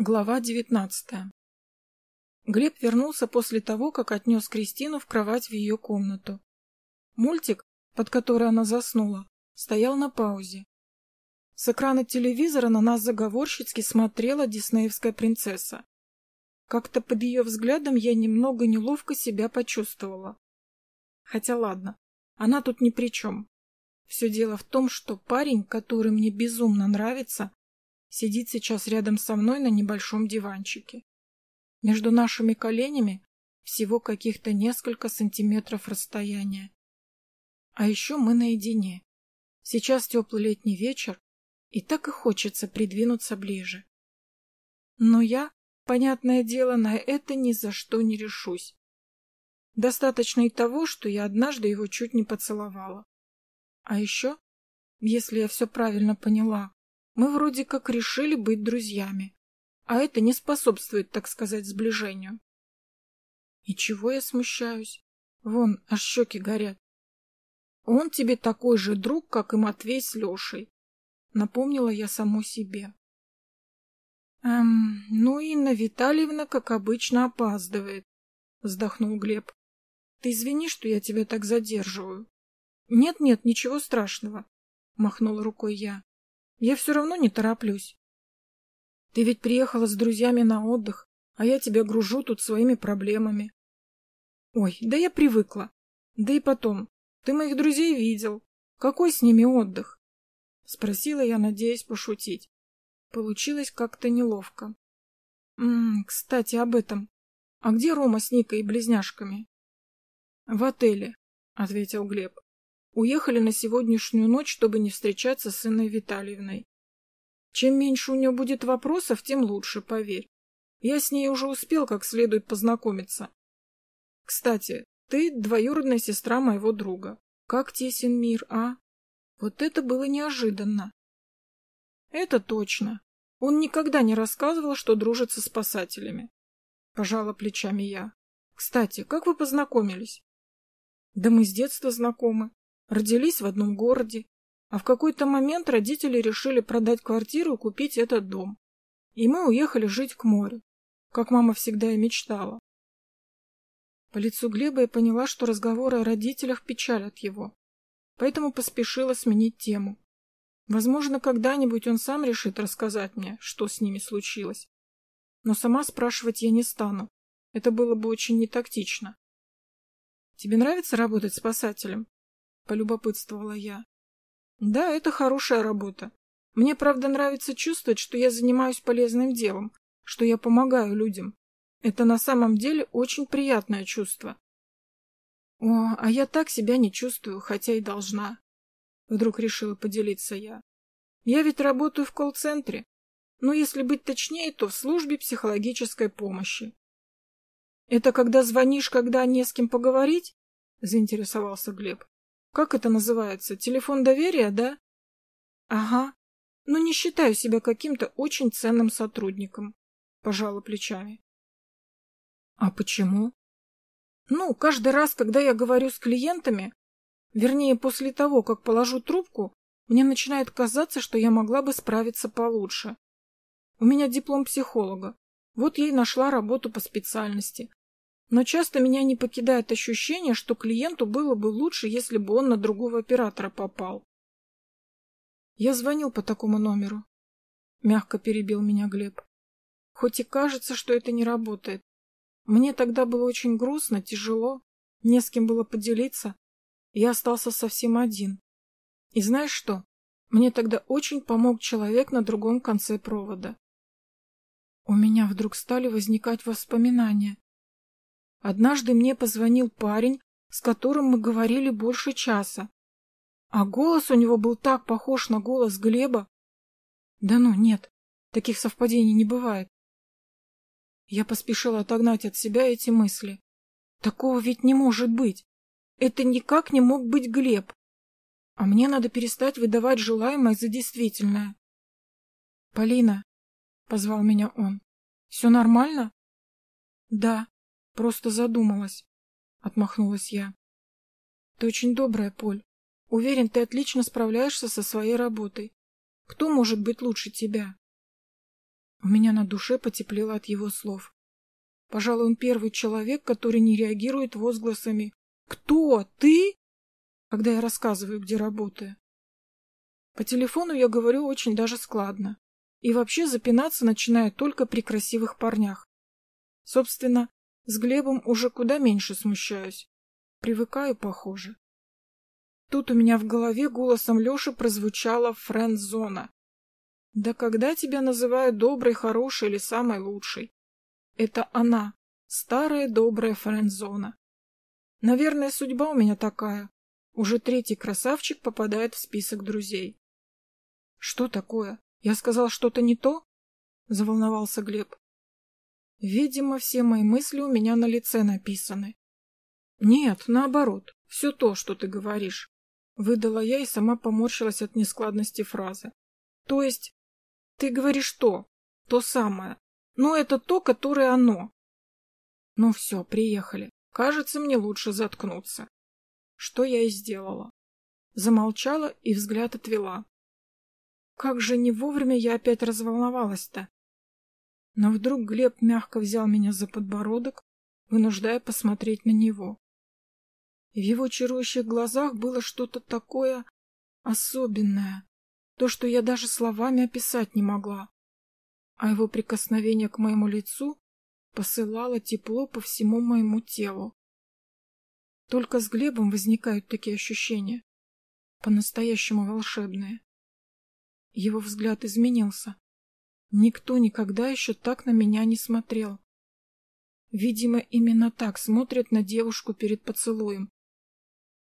Глава девятнадцатая Глеб вернулся после того, как отнес Кристину в кровать в ее комнату. Мультик, под который она заснула, стоял на паузе. С экрана телевизора на нас заговорщицки смотрела диснеевская принцесса. Как-то под ее взглядом я немного неловко себя почувствовала. Хотя ладно, она тут ни при чем. Все дело в том, что парень, который мне безумно нравится, сидит сейчас рядом со мной на небольшом диванчике. Между нашими коленями всего каких-то несколько сантиметров расстояния. А еще мы наедине. Сейчас теплый летний вечер, и так и хочется придвинуться ближе. Но я, понятное дело, на это ни за что не решусь. Достаточно и того, что я однажды его чуть не поцеловала. А еще, если я все правильно поняла, мы вроде как решили быть друзьями, а это не способствует, так сказать, сближению. И чего я смущаюсь? Вон, аж щеки горят. Он тебе такой же друг, как и Матвей с Лешей. Напомнила я саму себе. Эм, ну, Инна Витальевна, как обычно, опаздывает, вздохнул Глеб. Ты извини, что я тебя так задерживаю. Нет-нет, ничего страшного, махнула рукой я. Я все равно не тороплюсь. Ты ведь приехала с друзьями на отдых, а я тебя гружу тут своими проблемами. Ой, да я привыкла. Да и потом, ты моих друзей видел. Какой с ними отдых? Спросила я, надеясь пошутить. Получилось как-то неловко. М -м, кстати, об этом. А где Рома с Никой и близняшками? В отеле, ответил Глеб. Уехали на сегодняшнюю ночь, чтобы не встречаться с Инной Витальевной. Чем меньше у нее будет вопросов, тем лучше, поверь. Я с ней уже успел как следует познакомиться. Кстати, ты двоюродная сестра моего друга. Как тесен мир, а? Вот это было неожиданно. Это точно. Он никогда не рассказывал, что дружит со спасателями. Пожала плечами я. Кстати, как вы познакомились? Да мы с детства знакомы. Родились в одном городе, а в какой-то момент родители решили продать квартиру и купить этот дом. И мы уехали жить к морю, как мама всегда и мечтала. По лицу Глеба я поняла, что разговоры о родителях печалят его, поэтому поспешила сменить тему. Возможно, когда-нибудь он сам решит рассказать мне, что с ними случилось. Но сама спрашивать я не стану. Это было бы очень нетактично. «Тебе нравится работать спасателем?» Полюбопытствовала я. Да, это хорошая работа. Мне, правда, нравится чувствовать, что я занимаюсь полезным делом, что я помогаю людям. Это на самом деле очень приятное чувство. О, а я так себя не чувствую, хотя и должна. Вдруг решила поделиться я. Я ведь работаю в колл-центре. Но если быть точнее, то в службе психологической помощи. Это когда звонишь, когда не с кем поговорить? Заинтересовался Глеб. Как это называется? Телефон доверия, да? Ага. Ну, не считаю себя каким-то очень ценным сотрудником. Пожала плечами. А почему? Ну, каждый раз, когда я говорю с клиентами, вернее, после того, как положу трубку, мне начинает казаться, что я могла бы справиться получше. У меня диплом психолога. Вот я и нашла работу по специальности. Но часто меня не покидает ощущение, что клиенту было бы лучше, если бы он на другого оператора попал. Я звонил по такому номеру. Мягко перебил меня Глеб. Хоть и кажется, что это не работает. Мне тогда было очень грустно, тяжело, не с кем было поделиться. Я остался совсем один. И знаешь что? Мне тогда очень помог человек на другом конце провода. У меня вдруг стали возникать воспоминания. Однажды мне позвонил парень, с которым мы говорили больше часа. А голос у него был так похож на голос Глеба. Да ну, нет, таких совпадений не бывает. Я поспешила отогнать от себя эти мысли. Такого ведь не может быть. Это никак не мог быть Глеб. А мне надо перестать выдавать желаемое за действительное. — Полина, — позвал меня он, — все нормально? — Да, Просто задумалась. Отмахнулась я. Ты очень добрая, Поль. Уверен, ты отлично справляешься со своей работой. Кто может быть лучше тебя? У меня на душе потеплело от его слов. Пожалуй, он первый человек, который не реагирует возгласами «Кто? Ты?» когда я рассказываю, где работаю. По телефону я говорю очень даже складно. И вообще запинаться начинаю только при красивых парнях. Собственно, с Глебом уже куда меньше смущаюсь. Привыкаю, похоже. Тут у меня в голове голосом Леши прозвучала френд-зона. Да когда тебя называют доброй, хорошей или самой лучшей? Это она, старая добрая френд-зона. Наверное, судьба у меня такая. Уже третий красавчик попадает в список друзей. Что такое? Я сказал что-то не то? Заволновался Глеб. Видимо, все мои мысли у меня на лице написаны. Нет, наоборот, все то, что ты говоришь. Выдала я и сама поморщилась от нескладности фразы. То есть, ты говоришь то, то самое, но это то, которое оно. Ну все, приехали. Кажется, мне лучше заткнуться. Что я и сделала. Замолчала и взгляд отвела. Как же не вовремя я опять разволновалась-то. Но вдруг Глеб мягко взял меня за подбородок, вынуждая посмотреть на него. В его чарующих глазах было что-то такое особенное, то, что я даже словами описать не могла. А его прикосновение к моему лицу посылало тепло по всему моему телу. Только с Глебом возникают такие ощущения, по-настоящему волшебные. Его взгляд изменился. Никто никогда еще так на меня не смотрел. Видимо, именно так смотрят на девушку перед поцелуем.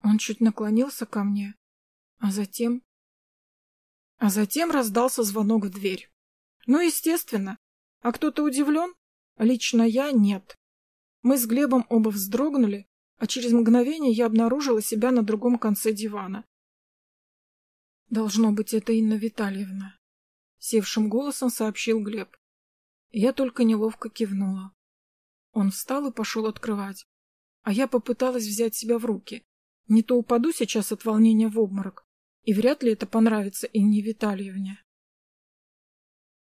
Он чуть наклонился ко мне, а затем... А затем раздался звонок в дверь. Ну, естественно. А кто-то удивлен? Лично я нет. Мы с Глебом оба вздрогнули, а через мгновение я обнаружила себя на другом конце дивана. Должно быть, это Инна Витальевна. Севшим голосом сообщил Глеб. Я только неловко кивнула. Он встал и пошел открывать. А я попыталась взять себя в руки. Не то упаду сейчас от волнения в обморок, и вряд ли это понравится Инне Витальевне.